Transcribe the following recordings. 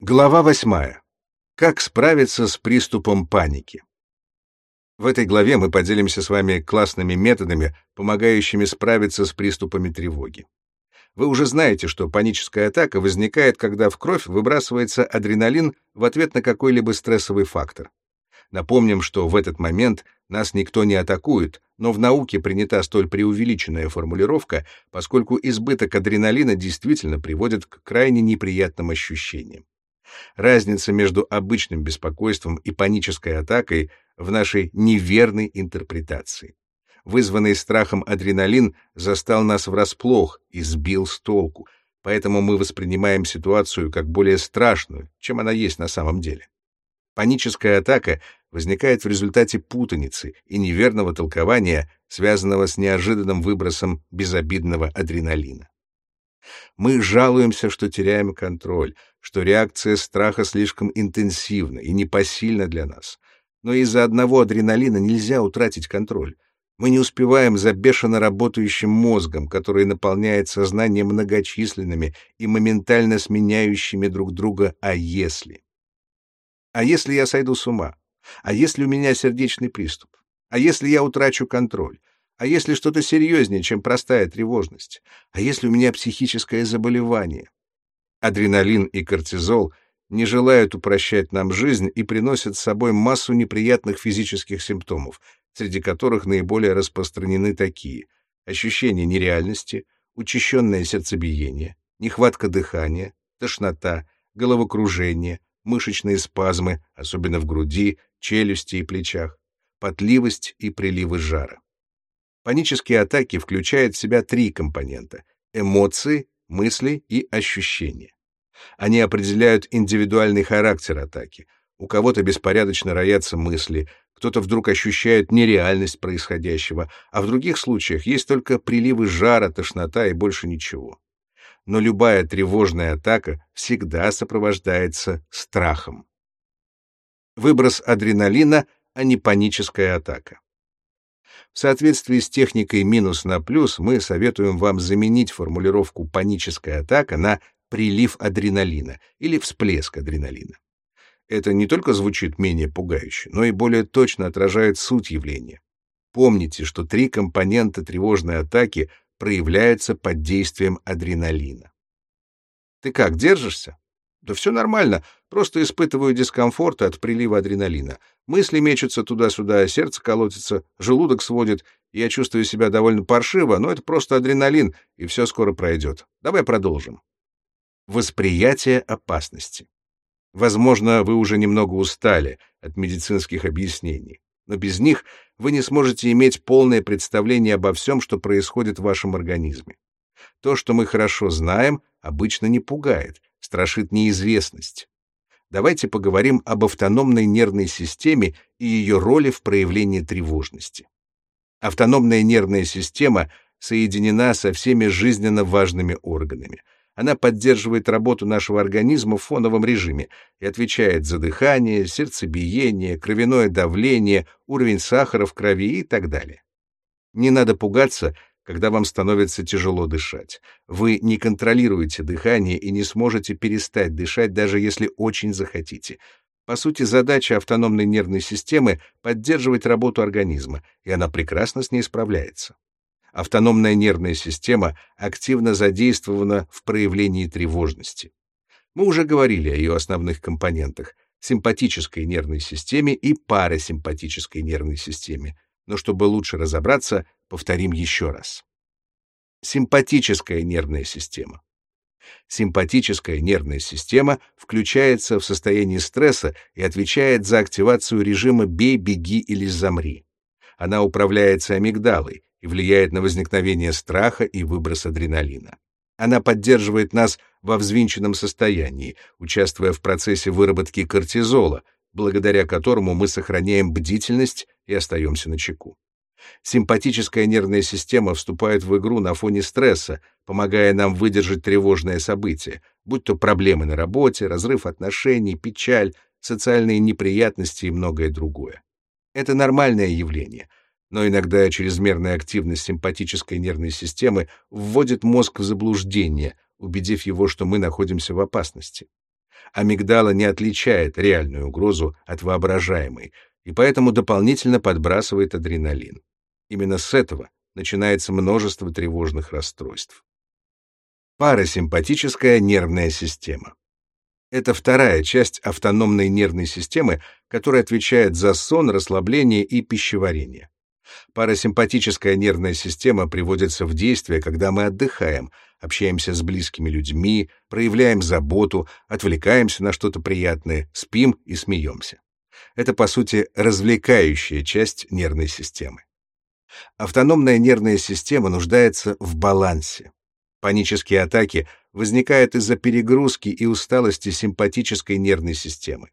Глава восьмая. Как справиться с приступом паники? В этой главе мы поделимся с вами классными методами, помогающими справиться с приступами тревоги. Вы уже знаете, что паническая атака возникает, когда в кровь выбрасывается адреналин в ответ на какой-либо стрессовый фактор. Напомним, что в этот момент нас никто не атакует, но в науке принята столь преувеличенная формулировка, поскольку избыток адреналина действительно приводит к крайне неприятным ощущениям. Разница между обычным беспокойством и панической атакой в нашей неверной интерпретации. Вызванный страхом адреналин застал нас врасплох и сбил с толку, поэтому мы воспринимаем ситуацию как более страшную, чем она есть на самом деле. Паническая атака возникает в результате путаницы и неверного толкования, связанного с неожиданным выбросом безобидного адреналина. Мы жалуемся, что теряем контроль, что реакция страха слишком интенсивна и непосильна для нас. Но из-за одного адреналина нельзя утратить контроль. Мы не успеваем за бешено работающим мозгом, который наполняет сознание многочисленными и моментально сменяющими друг друга «а если?». А если я сойду с ума? А если у меня сердечный приступ? А если я утрачу контроль? А если что-то серьезнее, чем простая тревожность? А если у меня психическое заболевание? Адреналин и кортизол не желают упрощать нам жизнь и приносят с собой массу неприятных физических симптомов, среди которых наиболее распространены такие: ощущение нереальности, учащенное сердцебиение, нехватка дыхания, тошнота, головокружение, мышечные спазмы, особенно в груди, челюсти и плечах, потливость и приливы жара. Панические атаки включают в себя три компонента — эмоции, мысли и ощущения. Они определяют индивидуальный характер атаки. У кого-то беспорядочно роятся мысли, кто-то вдруг ощущает нереальность происходящего, а в других случаях есть только приливы жара, тошнота и больше ничего. Но любая тревожная атака всегда сопровождается страхом. Выброс адреналина, а не паническая атака. В соответствии с техникой минус на плюс мы советуем вам заменить формулировку «паническая атака» на «прилив адреналина» или «всплеск адреналина». Это не только звучит менее пугающе, но и более точно отражает суть явления. Помните, что три компонента тревожной атаки проявляются под действием адреналина. Ты как, держишься? Да все нормально, просто испытываю дискомфорт от прилива адреналина. Мысли мечутся туда-сюда, сердце колотится, желудок сводит, я чувствую себя довольно паршиво, но это просто адреналин, и все скоро пройдет. Давай продолжим. Восприятие опасности. Возможно, вы уже немного устали от медицинских объяснений, но без них вы не сможете иметь полное представление обо всем, что происходит в вашем организме. То, что мы хорошо знаем, обычно не пугает, страшит неизвестность. Давайте поговорим об автономной нервной системе и ее роли в проявлении тревожности. Автономная нервная система соединена со всеми жизненно важными органами. Она поддерживает работу нашего организма в фоновом режиме и отвечает за дыхание, сердцебиение, кровяное давление, уровень сахара в крови и так далее. Не надо пугаться, когда вам становится тяжело дышать. Вы не контролируете дыхание и не сможете перестать дышать, даже если очень захотите. По сути, задача автономной нервной системы — поддерживать работу организма, и она прекрасно с ней справляется. Автономная нервная система активно задействована в проявлении тревожности. Мы уже говорили о ее основных компонентах — симпатической нервной системе и парасимпатической нервной системе — но чтобы лучше разобраться, повторим еще раз. Симпатическая нервная система. Симпатическая нервная система включается в состояние стресса и отвечает за активацию режима «бей, беги или замри». Она управляется амигдалой и влияет на возникновение страха и выброс адреналина. Она поддерживает нас во взвинченном состоянии, участвуя в процессе выработки кортизола, благодаря которому мы сохраняем бдительность и остаемся на чеку. Симпатическая нервная система вступает в игру на фоне стресса, помогая нам выдержать тревожное событие, будь то проблемы на работе, разрыв отношений, печаль, социальные неприятности и многое другое. Это нормальное явление, но иногда чрезмерная активность симпатической нервной системы вводит мозг в заблуждение, убедив его, что мы находимся в опасности. Амигдала не отличает реальную угрозу от воображаемой, и поэтому дополнительно подбрасывает адреналин. Именно с этого начинается множество тревожных расстройств. Парасимпатическая нервная система. Это вторая часть автономной нервной системы, которая отвечает за сон, расслабление и пищеварение. Парасимпатическая нервная система приводится в действие, когда мы отдыхаем, общаемся с близкими людьми, проявляем заботу, отвлекаемся на что-то приятное, спим и смеемся. Это, по сути, развлекающая часть нервной системы. Автономная нервная система нуждается в балансе. Панические атаки возникают из-за перегрузки и усталости симпатической нервной системы.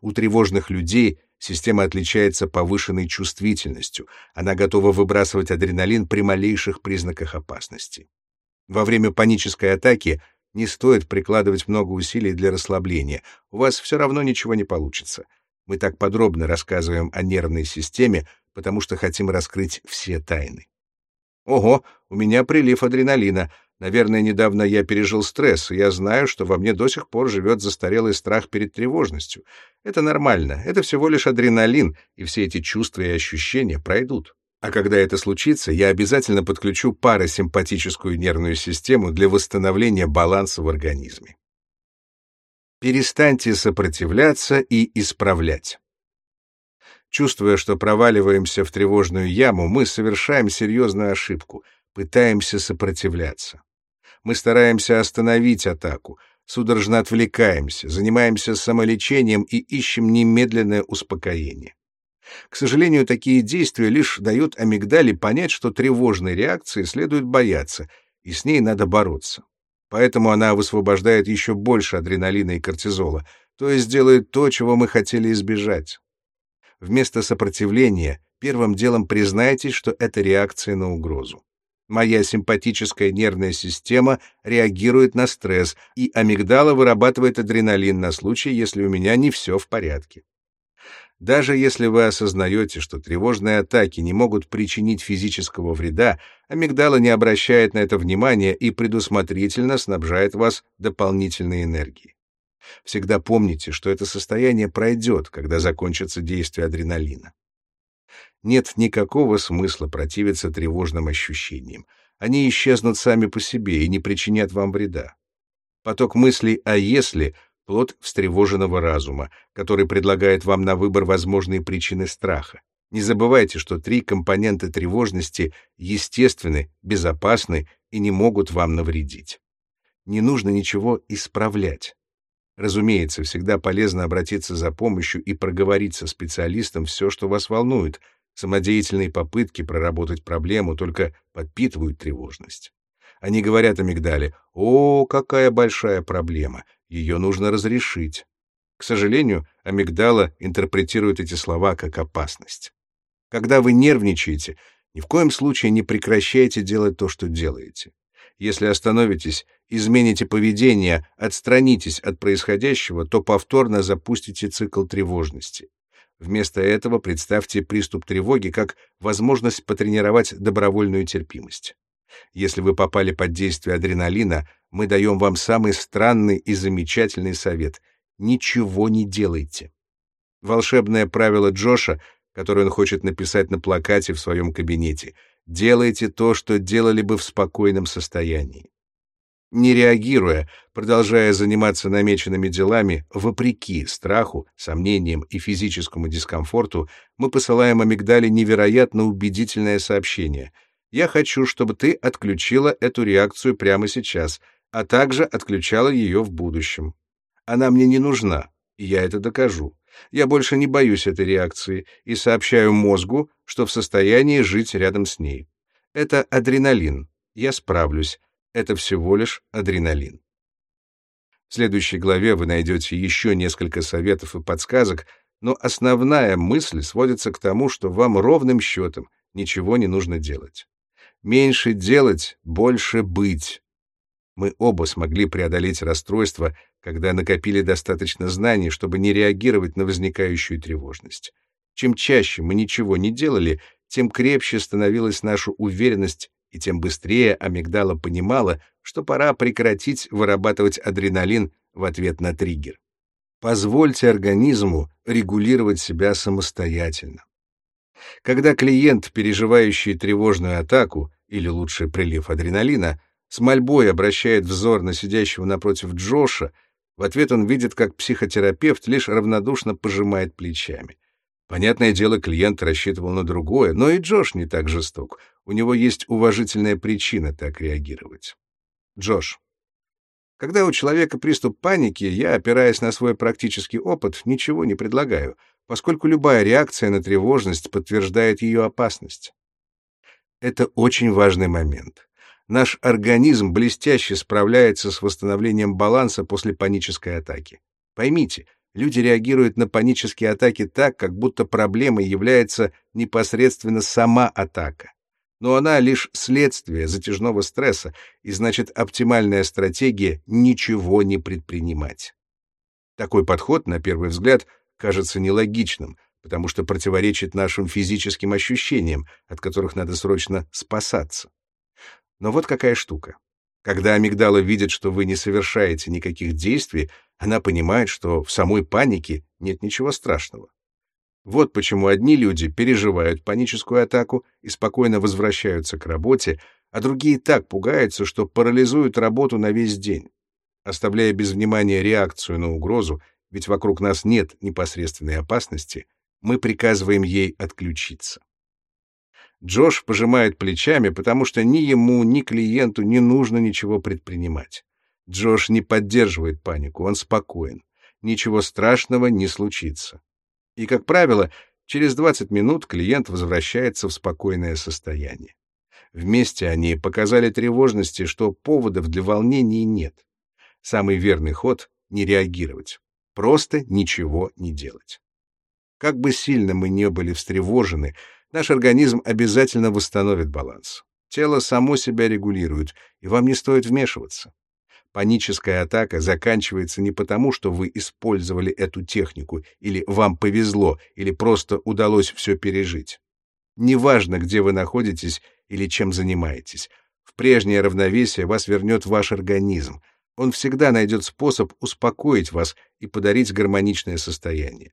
У тревожных людей система отличается повышенной чувствительностью, она готова выбрасывать адреналин при малейших признаках опасности. Во время панической атаки не стоит прикладывать много усилий для расслабления, у вас все равно ничего не получится. Мы так подробно рассказываем о нервной системе, потому что хотим раскрыть все тайны. Ого, у меня прилив адреналина. Наверное, недавно я пережил стресс, и я знаю, что во мне до сих пор живет застарелый страх перед тревожностью. Это нормально, это всего лишь адреналин, и все эти чувства и ощущения пройдут. А когда это случится, я обязательно подключу парасимпатическую нервную систему для восстановления баланса в организме. Перестаньте сопротивляться и исправлять. Чувствуя, что проваливаемся в тревожную яму, мы совершаем серьезную ошибку, пытаемся сопротивляться. Мы стараемся остановить атаку, судорожно отвлекаемся, занимаемся самолечением и ищем немедленное успокоение. К сожалению, такие действия лишь дают амигдали понять, что тревожной реакции следует бояться, и с ней надо бороться. Поэтому она высвобождает еще больше адреналина и кортизола, то есть делает то, чего мы хотели избежать. Вместо сопротивления первым делом признайтесь, что это реакция на угрозу. Моя симпатическая нервная система реагирует на стресс, и амигдала вырабатывает адреналин на случай, если у меня не все в порядке. Даже если вы осознаете, что тревожные атаки не могут причинить физического вреда, амигдала не обращает на это внимания и предусмотрительно снабжает вас дополнительной энергией. Всегда помните, что это состояние пройдет, когда закончится действие адреналина. Нет никакого смысла противиться тревожным ощущениям. Они исчезнут сами по себе и не причинят вам вреда. Поток мыслей «а если» — плод встревоженного разума, который предлагает вам на выбор возможные причины страха. Не забывайте, что три компонента тревожности естественны, безопасны и не могут вам навредить. Не нужно ничего исправлять. Разумеется, всегда полезно обратиться за помощью и проговорить со специалистом все, что вас волнует. Самодеятельные попытки проработать проблему только подпитывают тревожность. Они говорят амигдале, «О, какая большая проблема! Ее нужно разрешить». К сожалению, амигдала интерпретирует эти слова как опасность. Когда вы нервничаете, ни в коем случае не прекращайте делать то, что делаете. Если остановитесь, измените поведение, отстранитесь от происходящего, то повторно запустите цикл тревожности. Вместо этого представьте приступ тревоги как возможность потренировать добровольную терпимость. Если вы попали под действие адреналина, мы даем вам самый странный и замечательный совет — ничего не делайте. Волшебное правило Джоша, которое он хочет написать на плакате в своем кабинете — Делайте то, что делали бы в спокойном состоянии. Не реагируя, продолжая заниматься намеченными делами, вопреки страху, сомнениям и физическому дискомфорту, мы посылаем амигдале невероятно убедительное сообщение. «Я хочу, чтобы ты отключила эту реакцию прямо сейчас, а также отключала ее в будущем. Она мне не нужна, и я это докажу. Я больше не боюсь этой реакции и сообщаю мозгу, что в состоянии жить рядом с ней. Это адреналин. Я справлюсь. Это всего лишь адреналин. В следующей главе вы найдете еще несколько советов и подсказок, но основная мысль сводится к тому, что вам ровным счетом ничего не нужно делать. Меньше делать, больше быть. Мы оба смогли преодолеть расстройство, когда накопили достаточно знаний, чтобы не реагировать на возникающую тревожность. Чем чаще мы ничего не делали, тем крепче становилась наша уверенность, и тем быстрее амигдала понимала, что пора прекратить вырабатывать адреналин в ответ на триггер. Позвольте организму регулировать себя самостоятельно. Когда клиент, переживающий тревожную атаку, или лучше прилив адреналина, с мольбой обращает взор на сидящего напротив Джоша, в ответ он видит, как психотерапевт лишь равнодушно пожимает плечами. Понятное дело, клиент рассчитывал на другое, но и Джош не так жесток. У него есть уважительная причина так реагировать. Джош. Когда у человека приступ паники, я, опираясь на свой практический опыт, ничего не предлагаю, поскольку любая реакция на тревожность подтверждает ее опасность. Это очень важный момент. Наш организм блестяще справляется с восстановлением баланса после панической атаки. Поймите, люди реагируют на панические атаки так, как будто проблемой является непосредственно сама атака. Но она лишь следствие затяжного стресса, и значит оптимальная стратегия — ничего не предпринимать. Такой подход, на первый взгляд, кажется нелогичным, потому что противоречит нашим физическим ощущениям, от которых надо срочно спасаться. Но вот какая штука. Когда амигдала видит, что вы не совершаете никаких действий, она понимает, что в самой панике нет ничего страшного. Вот почему одни люди переживают паническую атаку и спокойно возвращаются к работе, а другие так пугаются, что парализуют работу на весь день. Оставляя без внимания реакцию на угрозу, ведь вокруг нас нет непосредственной опасности, мы приказываем ей отключиться. Джош пожимает плечами, потому что ни ему, ни клиенту не нужно ничего предпринимать. Джош не поддерживает панику, он спокоен. Ничего страшного не случится. И, как правило, через 20 минут клиент возвращается в спокойное состояние. Вместе они показали тревожности, что поводов для волнений нет. Самый верный ход — не реагировать. Просто ничего не делать. Как бы сильно мы не были встревожены, наш организм обязательно восстановит баланс. Тело само себя регулирует, и вам не стоит вмешиваться. Паническая атака заканчивается не потому, что вы использовали эту технику, или вам повезло, или просто удалось все пережить. Неважно, где вы находитесь или чем занимаетесь. В прежнее равновесие вас вернет ваш организм. Он всегда найдет способ успокоить вас и подарить гармоничное состояние.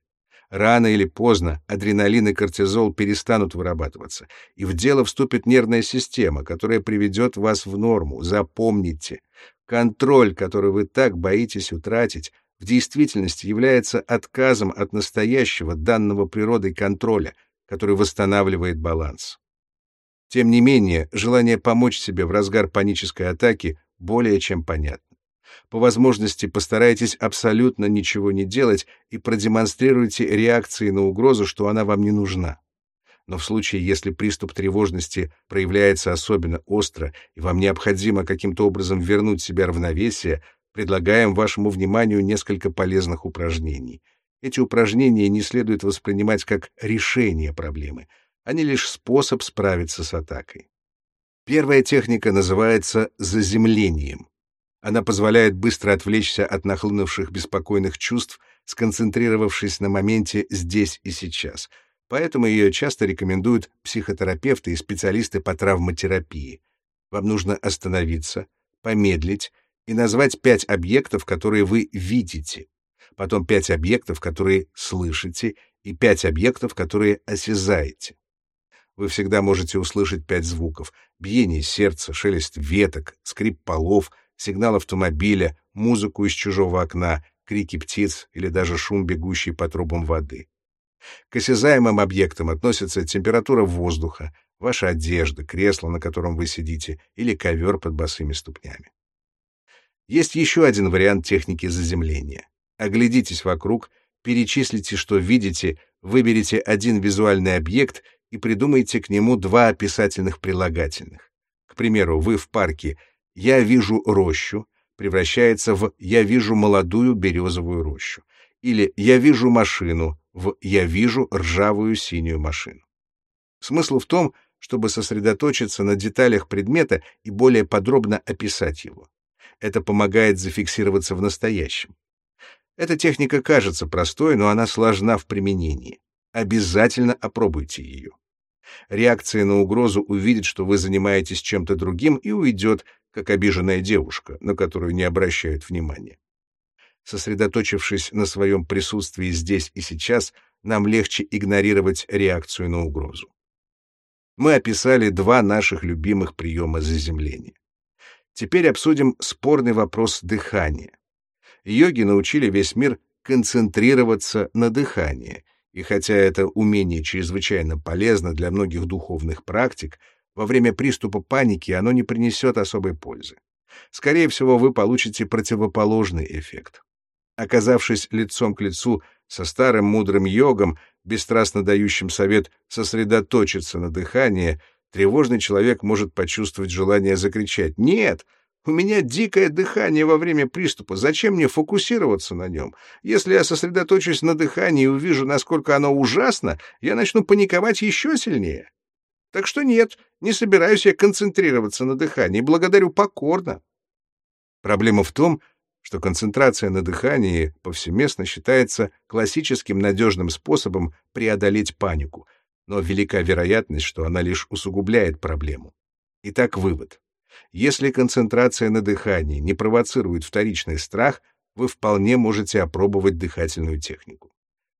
Рано или поздно адреналин и кортизол перестанут вырабатываться, и в дело вступит нервная система, которая приведет вас в норму. Запомните, контроль, который вы так боитесь утратить, в действительности является отказом от настоящего данного природой контроля, который восстанавливает баланс. Тем не менее, желание помочь себе в разгар панической атаки более чем понятно. По возможности постарайтесь абсолютно ничего не делать и продемонстрируйте реакции на угрозу, что она вам не нужна. Но в случае, если приступ тревожности проявляется особенно остро и вам необходимо каким-то образом вернуть себе равновесие, предлагаем вашему вниманию несколько полезных упражнений. Эти упражнения не следует воспринимать как решение проблемы, они лишь способ справиться с атакой. Первая техника называется заземлением. Она позволяет быстро отвлечься от нахлынувших беспокойных чувств, сконцентрировавшись на моменте здесь и сейчас. Поэтому ее часто рекомендуют психотерапевты и специалисты по травматерапии. Вам нужно остановиться, помедлить и назвать пять объектов, которые вы видите, потом пять объектов, которые слышите, и пять объектов, которые осязаете. Вы всегда можете услышать пять звуков — биение сердца, шелест веток, скрип полов — сигнал автомобиля, музыку из чужого окна, крики птиц или даже шум бегущей по трубам воды. К осязаемым объектам относятся температура воздуха, ваша одежда, кресло, на котором вы сидите, или ковер под босыми ступнями. Есть еще один вариант техники заземления. Оглядитесь вокруг, перечислите, что видите, выберите один визуальный объект и придумайте к нему два описательных прилагательных. К примеру, вы в парке, «я вижу рощу» превращается в «я вижу молодую березовую рощу» или «я вижу машину» в «я вижу ржавую синюю машину». Смысл в том, чтобы сосредоточиться на деталях предмета и более подробно описать его. Это помогает зафиксироваться в настоящем. Эта техника кажется простой, но она сложна в применении. Обязательно опробуйте ее. Реакция на угрозу увидит, что вы занимаетесь чем-то другим, и уйдет, как обиженная девушка, на которую не обращают внимания. Сосредоточившись на своем присутствии здесь и сейчас, нам легче игнорировать реакцию на угрозу. Мы описали два наших любимых приема заземления. Теперь обсудим спорный вопрос дыхания. Йоги научили весь мир концентрироваться на дыхании, и хотя это умение чрезвычайно полезно для многих духовных практик, во время приступа паники оно не принесет особой пользы. Скорее всего, вы получите противоположный эффект. Оказавшись лицом к лицу со старым мудрым йогом, бесстрастно дающим совет сосредоточиться на дыхании, тревожный человек может почувствовать желание закричать «Нет! У меня дикое дыхание во время приступа. Зачем мне фокусироваться на нем? Если я сосредоточусь на дыхании и увижу, насколько оно ужасно, я начну паниковать еще сильнее. Так что нет, не собираюсь я концентрироваться на дыхании. Благодарю покорно. Проблема в том, что концентрация на дыхании повсеместно считается классическим надежным способом преодолеть панику, но велика вероятность, что она лишь усугубляет проблему. Итак, вывод. Если концентрация на дыхании не провоцирует вторичный страх, вы вполне можете опробовать дыхательную технику.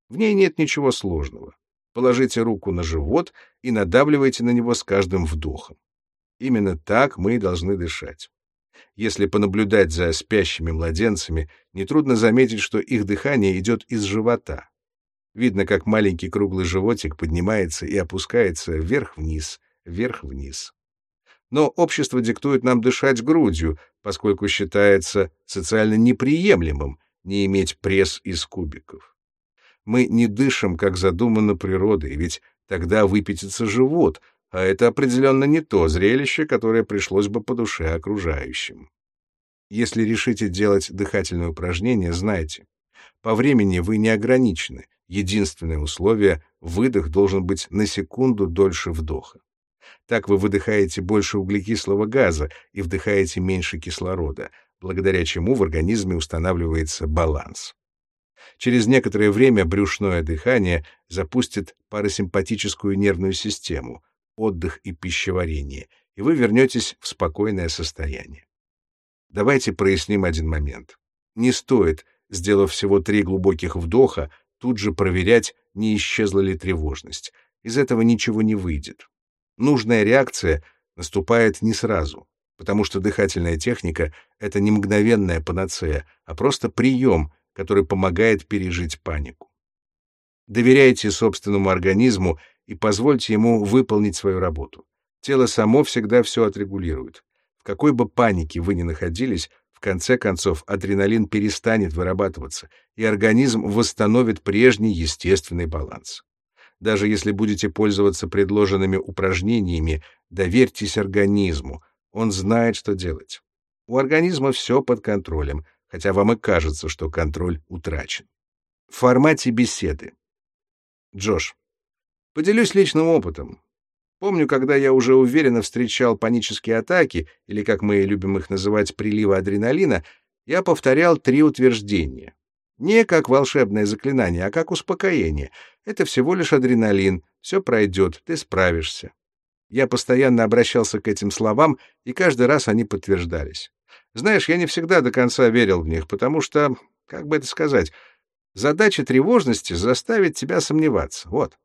В ней нет ничего сложного. Положите руку на живот и надавливайте на него с каждым вдохом. Именно так мы и должны дышать. Если понаблюдать за спящими младенцами, нетрудно заметить, что их дыхание идет из живота. Видно, как маленький круглый животик поднимается и опускается вверх-вниз, вверх-вниз. Но общество диктует нам дышать грудью, поскольку считается социально неприемлемым не иметь пресс из кубиков. Мы не дышим, как задумано природой, ведь тогда выпятится живот, а это определенно не то зрелище, которое пришлось бы по душе окружающим. Если решите делать дыхательное упражнение, знайте, по времени вы не ограничены, единственное условие — выдох должен быть на секунду дольше вдоха. Так вы выдыхаете больше углекислого газа и вдыхаете меньше кислорода, благодаря чему в организме устанавливается баланс. Через некоторое время брюшное дыхание запустит парасимпатическую нервную систему, отдых и пищеварение, и вы вернетесь в спокойное состояние. Давайте проясним один момент. Не стоит, сделав всего три глубоких вдоха, тут же проверять, не исчезла ли тревожность. Из этого ничего не выйдет. Нужная реакция наступает не сразу, потому что дыхательная техника — это не мгновенная панацея, а просто прием, который помогает пережить панику. Доверяйте собственному организму и позвольте ему выполнить свою работу. Тело само всегда все отрегулирует. В какой бы панике вы ни находились, в конце концов адреналин перестанет вырабатываться, и организм восстановит прежний естественный баланс. Даже если будете пользоваться предложенными упражнениями, доверьтесь организму. Он знает, что делать. У организма все под контролем, хотя вам и кажется, что контроль утрачен. В формате беседы. Джош, поделюсь личным опытом. Помню, когда я уже уверенно встречал панические атаки, или, как мы любим их называть, приливы адреналина, я повторял три утверждения. Не как волшебное заклинание, а как успокоение. Это всего лишь адреналин. Все пройдет, ты справишься. Я постоянно обращался к этим словам, и каждый раз они подтверждались. Знаешь, я не всегда до конца верил в них, потому что, как бы это сказать, задача тревожности — заставить тебя сомневаться. Вот.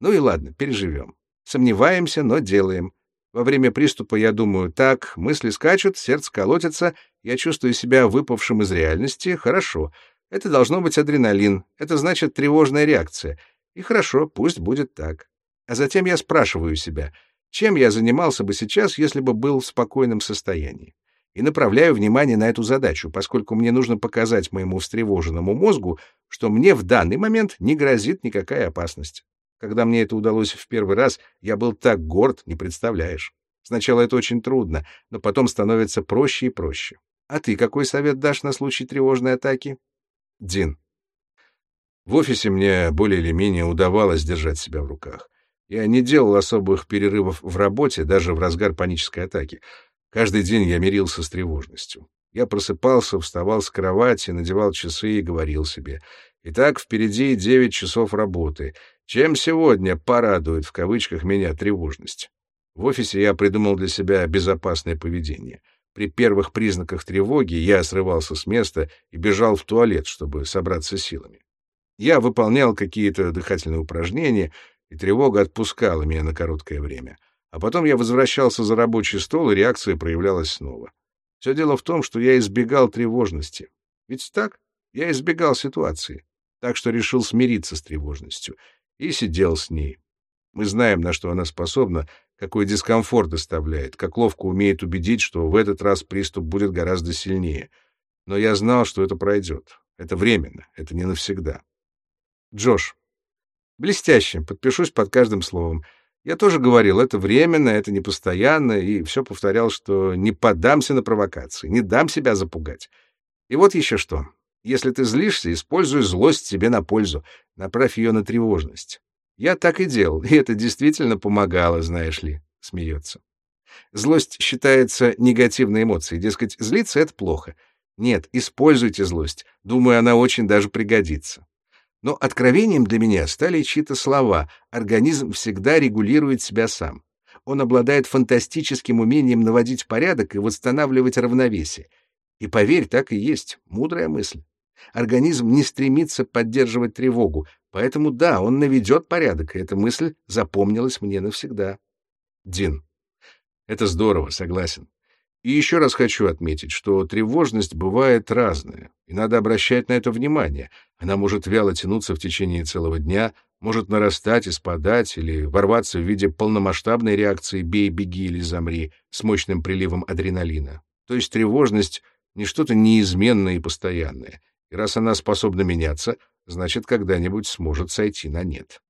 Ну и ладно, переживем. Сомневаемся, но делаем. Во время приступа я думаю, так, мысли скачут, сердце колотится, я чувствую себя выпавшим из реальности, хорошо. Это должно быть адреналин, это значит тревожная реакция. И хорошо, пусть будет так. А затем я спрашиваю себя, чем я занимался бы сейчас, если бы был в спокойном состоянии? И направляю внимание на эту задачу, поскольку мне нужно показать моему встревоженному мозгу, что мне в данный момент не грозит никакая опасность. Когда мне это удалось в первый раз, я был так горд, не представляешь. Сначала это очень трудно, но потом становится проще и проще. А ты какой совет дашь на случай тревожной атаки? Дин. В офисе мне более или менее удавалось держать себя в руках. Я не делал особых перерывов в работе, даже в разгар панической атаки. Каждый день я мирился с тревожностью. Я просыпался, вставал с кровати, надевал часы и говорил себе. Итак, впереди девять часов работы. Чем сегодня порадует в кавычках меня тревожность? В офисе я придумал для себя безопасное поведение. При первых признаках тревоги я срывался с места и бежал в туалет, чтобы собраться силами. Я выполнял какие-то дыхательные упражнения, и тревога отпускала меня на короткое время. А потом я возвращался за рабочий стол, и реакция проявлялась снова. Все дело в том, что я избегал тревожности. Ведь так? Я избегал ситуации. Так что решил смириться с тревожностью. И сидел с ней. Мы знаем, на что она способна, какой дискомфорт доставляет, как ловко умеет убедить, что в этот раз приступ будет гораздо сильнее. Но я знал, что это пройдет. Это временно, это не навсегда. Джош. Блестяще, подпишусь под каждым словом. Я тоже говорил, это временно, это не постоянно, и все повторял, что не поддамся на провокации, не дам себя запугать. И вот еще что. Если ты злишься, используй злость себе на пользу, направь ее на тревожность. Я так и делал, и это действительно помогало, знаешь ли, смеется. Злость считается негативной эмоцией, дескать, злиться — это плохо. Нет, используйте злость, думаю, она очень даже пригодится. Но откровением для меня стали чьи-то слова «организм всегда регулирует себя сам». Он обладает фантастическим умением наводить порядок и восстанавливать равновесие. И поверь, так и есть, мудрая мысль. Организм не стремится поддерживать тревогу, поэтому да, он наведет порядок, и эта мысль запомнилась мне навсегда. Дин. Это здорово, согласен. И еще раз хочу отметить, что тревожность бывает разная, и надо обращать на это внимание. Она может вяло тянуться в течение целого дня, может нарастать и спадать, или ворваться в виде полномасштабной реакции «бей, беги или замри» с мощным приливом адреналина. То есть тревожность — не что-то неизменное и постоянное, и раз она способна меняться, значит, когда-нибудь сможет сойти на нет.